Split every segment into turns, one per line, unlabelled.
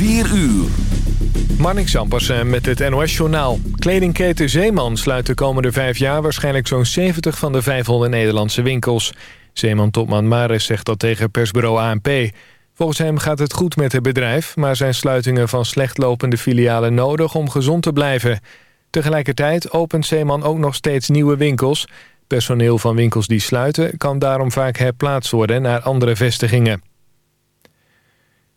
4 uur.
Marnik Zampersen met het NOS-journaal. Kledingketen Zeeman sluit de komende vijf jaar... waarschijnlijk zo'n 70 van de 500 Nederlandse winkels. Zeeman-topman Maris zegt dat tegen persbureau ANP. Volgens hem gaat het goed met het bedrijf... maar zijn sluitingen van slechtlopende filialen nodig om gezond te blijven. Tegelijkertijd opent Zeeman ook nog steeds nieuwe winkels. Personeel van winkels die sluiten... kan daarom vaak herplaatst worden naar andere vestigingen.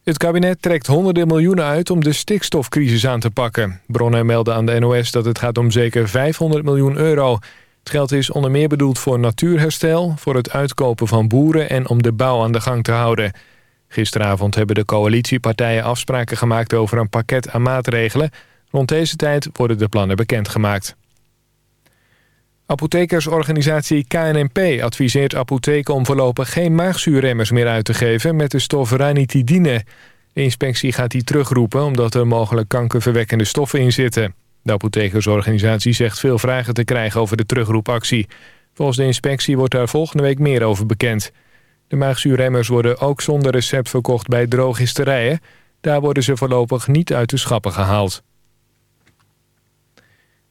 Het kabinet trekt honderden miljoenen uit om de stikstofcrisis aan te pakken. Bronnen melden aan de NOS dat het gaat om zeker 500 miljoen euro. Het geld is onder meer bedoeld voor natuurherstel, voor het uitkopen van boeren en om de bouw aan de gang te houden. Gisteravond hebben de coalitiepartijen afspraken gemaakt over een pakket aan maatregelen. Rond deze tijd worden de plannen bekendgemaakt. Apothekersorganisatie KNNP adviseert apotheken om voorlopig geen maagzuurremmers meer uit te geven met de stof ranitidine. De inspectie gaat die terugroepen omdat er mogelijk kankerverwekkende stoffen in zitten. De apothekersorganisatie zegt veel vragen te krijgen over de terugroepactie. Volgens de inspectie wordt daar volgende week meer over bekend. De maagzuurremmers worden ook zonder recept verkocht bij drogisterijen. Daar worden ze voorlopig niet uit de schappen gehaald.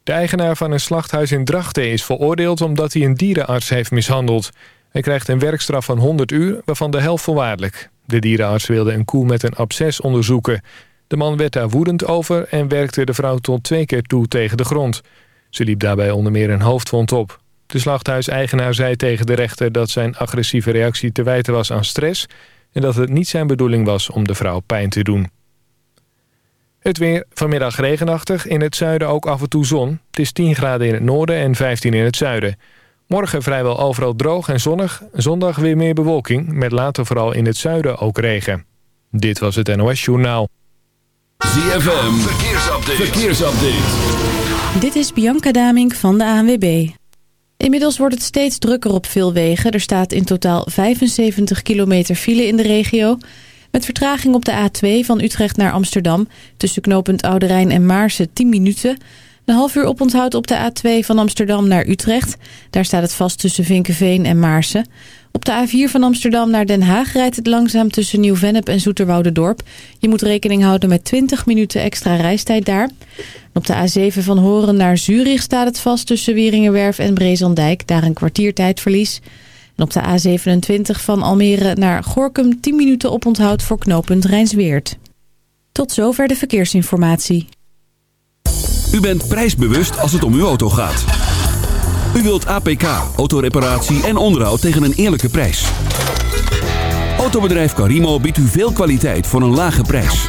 De eigenaar van een slachthuis in Drachten is veroordeeld omdat hij een dierenarts heeft mishandeld. Hij krijgt een werkstraf van 100 uur, waarvan de helft voorwaardelijk. De dierenarts wilde een koe met een absces onderzoeken. De man werd daar woedend over en werkte de vrouw tot twee keer toe tegen de grond. Ze liep daarbij onder meer een hoofdwond op. De slachthuiseigenaar zei tegen de rechter dat zijn agressieve reactie te wijten was aan stress... en dat het niet zijn bedoeling was om de vrouw pijn te doen. Het weer vanmiddag regenachtig, in het zuiden ook af en toe zon. Het is 10 graden in het noorden en 15 in het zuiden. Morgen vrijwel overal droog en zonnig. Zondag weer meer bewolking, met later vooral in het zuiden ook regen. Dit was het NOS Journaal.
ZFM, verkeersupdate. verkeersupdate.
Dit is Bianca Damink van de ANWB. Inmiddels wordt het steeds drukker op veel wegen. Er staat in totaal 75 kilometer file in de regio... Met vertraging op de A2 van Utrecht naar Amsterdam... tussen knooppunt Oude Rijn en Maarsen 10 minuten... Een half uur oponthoud op de A2 van Amsterdam naar Utrecht. Daar staat het vast tussen Vinkenveen en Maarsen. Op de A4 van Amsterdam naar Den Haag rijdt het langzaam tussen Nieuw-Vennep en Zoeterwoude-dorp. Je moet rekening houden met 20 minuten extra reistijd daar. Op de A7 van Horen naar Zurich staat het vast tussen Wieringenwerf en Brezandijk. Daar een kwartiertijdverlies. En op de A27 van Almere naar Gorkum 10 minuten oponthoud voor knooppunt Rijnsweert. Tot zover de verkeersinformatie.
U bent prijsbewust als het om uw auto gaat. U wilt APK, autoreparatie en onderhoud tegen een eerlijke prijs. Autobedrijf Carimo biedt u veel kwaliteit voor een lage prijs.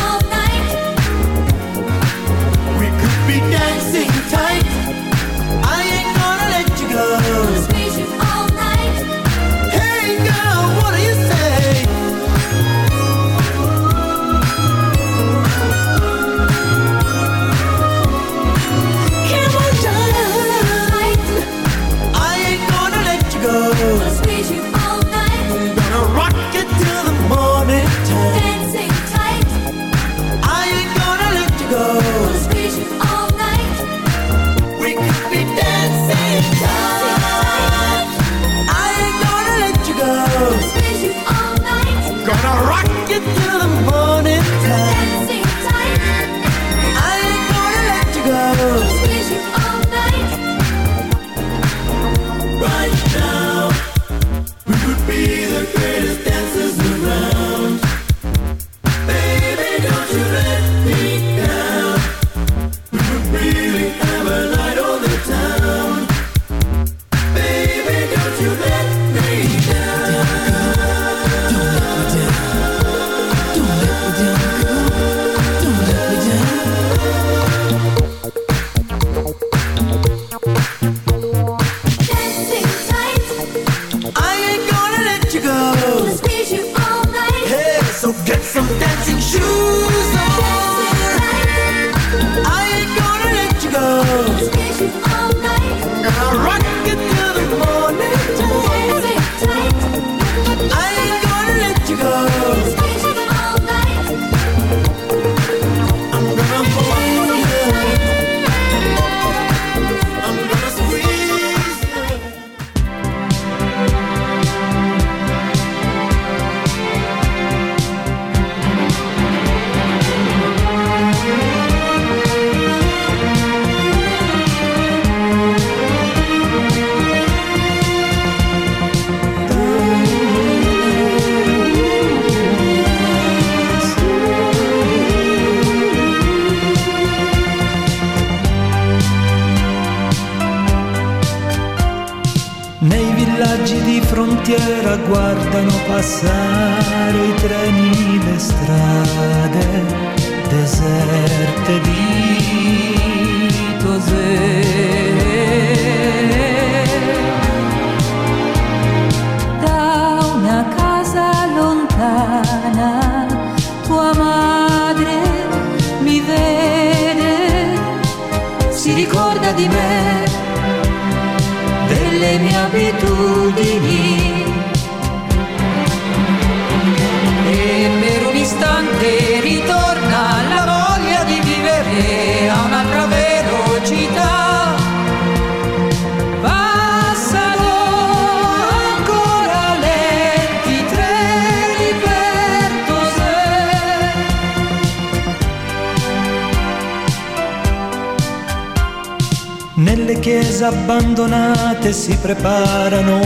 si
preparano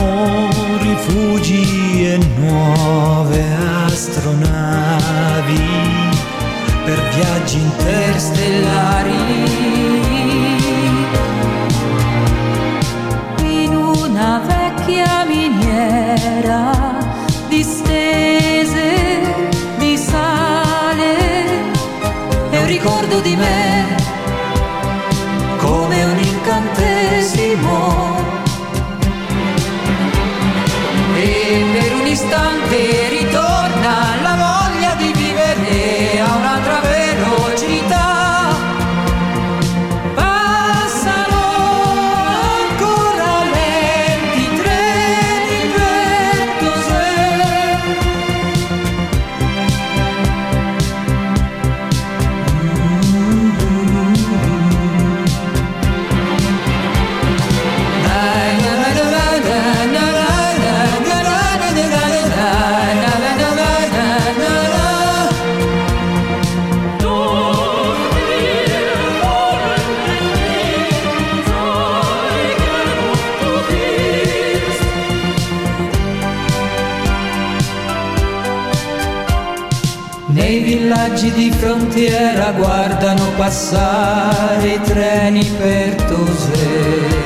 rifugi e nuove astronavi per viaggi interstellari.
guardano passare i treni per Tosè.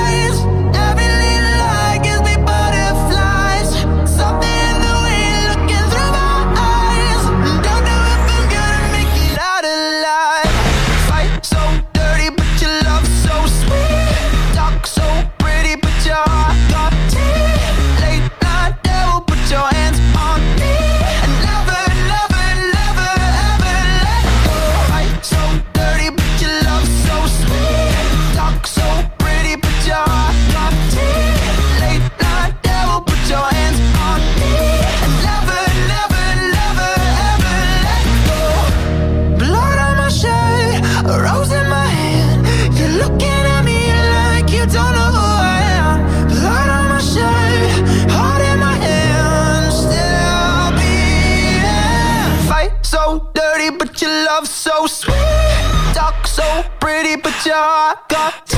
ja.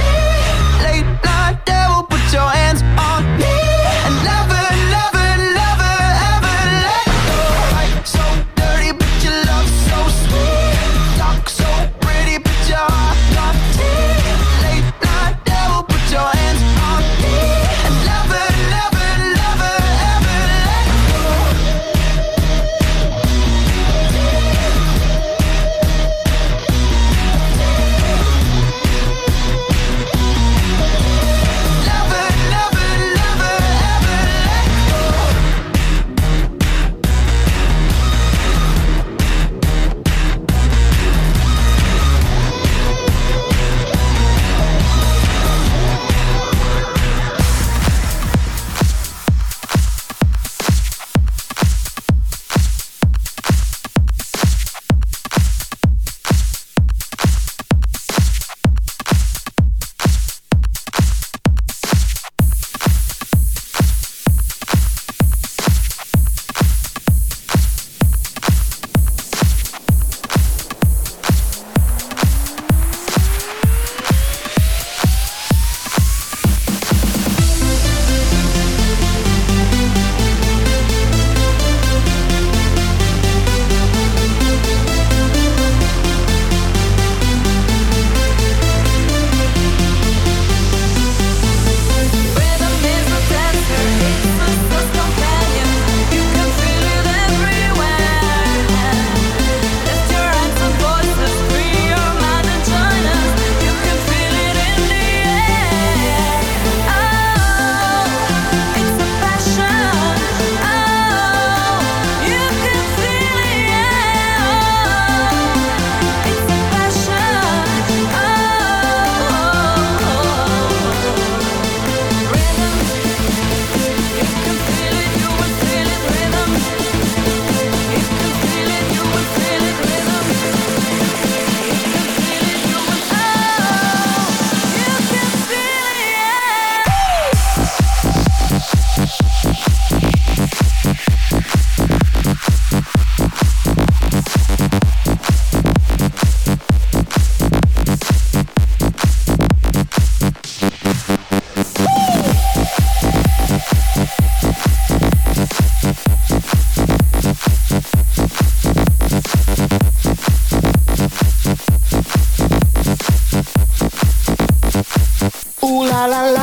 la la la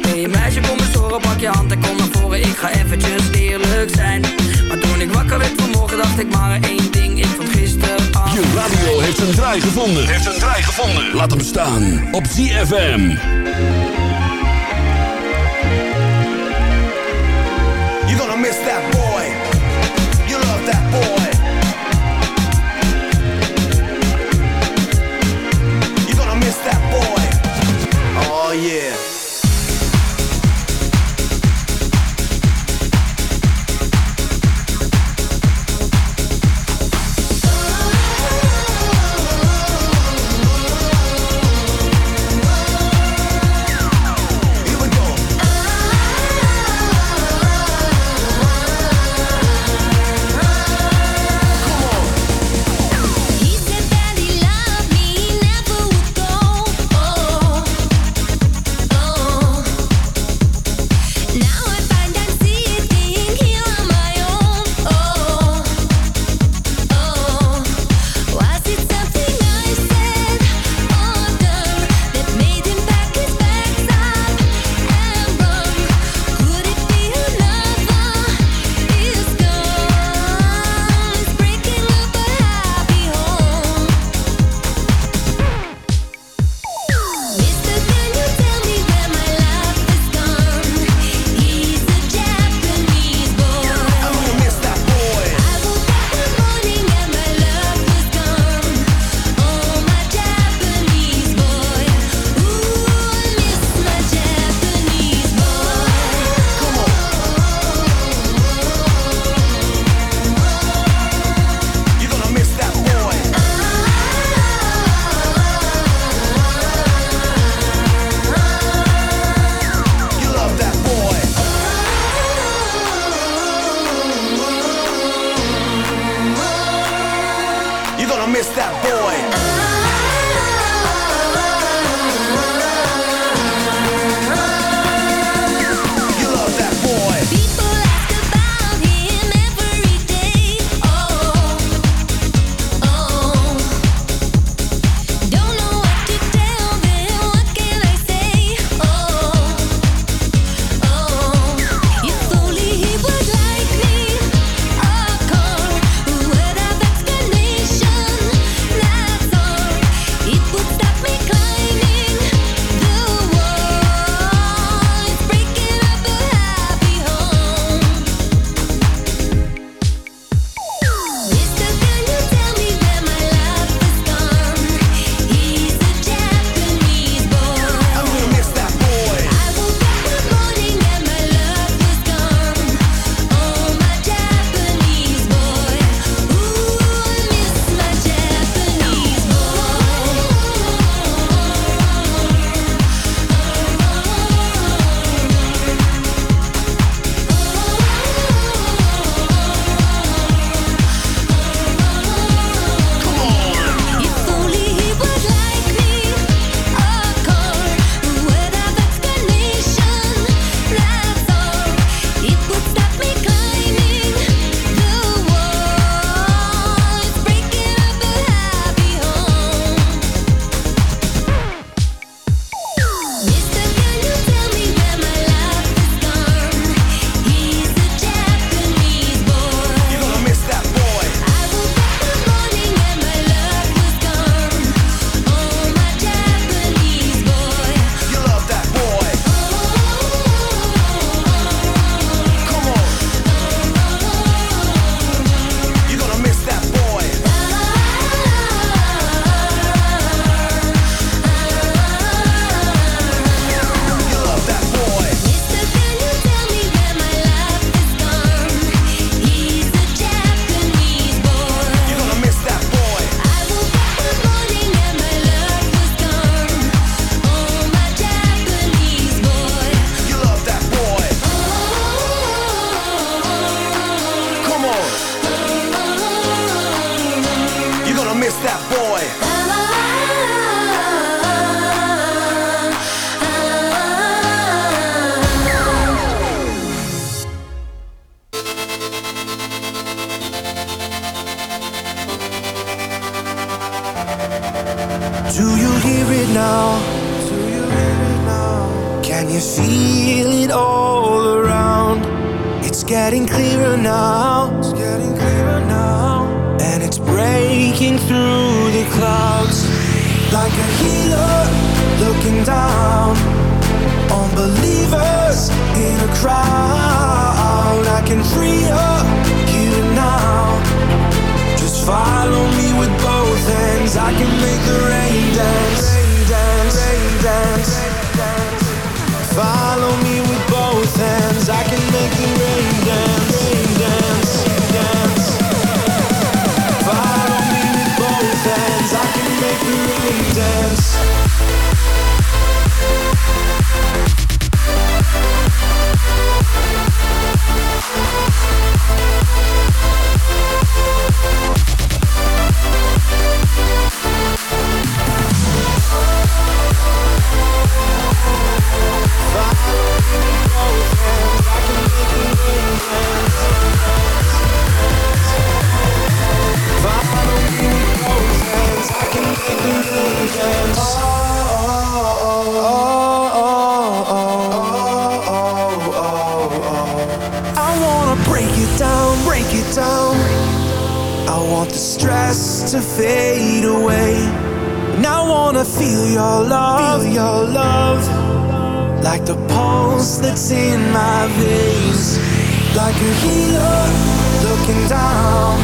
Hey meisje, kom eens horen, pak je hand en kom naar voren. Ik ga eventjes eerlijk zijn. Maar toen ik wakker werd vanmorgen, dacht ik maar één ding. Ik vond gisteravond
Je radio heeft een draai gevonden. Heeft een draai gevonden. Laat hem staan op ZFM.
Do you hear it now? Do you hear it now? Can you feel it all around? It's getting clearer now. It's getting clearer now. And it's breaking through the clouds like a healer looking down on believers in a crowd. I can free up here now. Just follow me with both hands. I can make the rain dance. Follow me with both hands. I can make the rain dance. Follow me with both hands. I can make the rain dance. To fade away. And I wanna feel your love, feel your love. Like the pulse that's in my veins. Like a healer looking down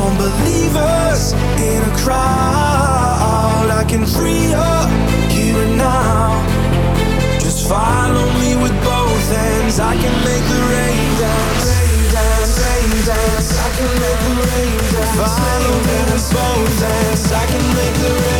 on believers in a crowd. I can free up here and now. Make the rain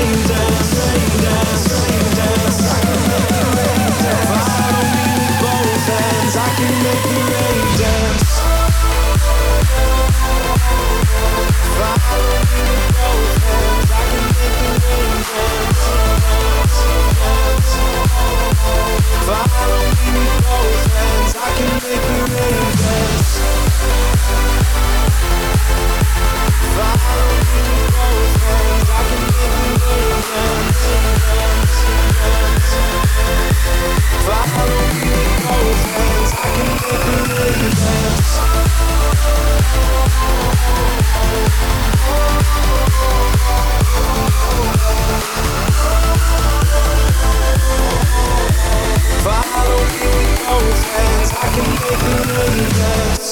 can make me
nervous.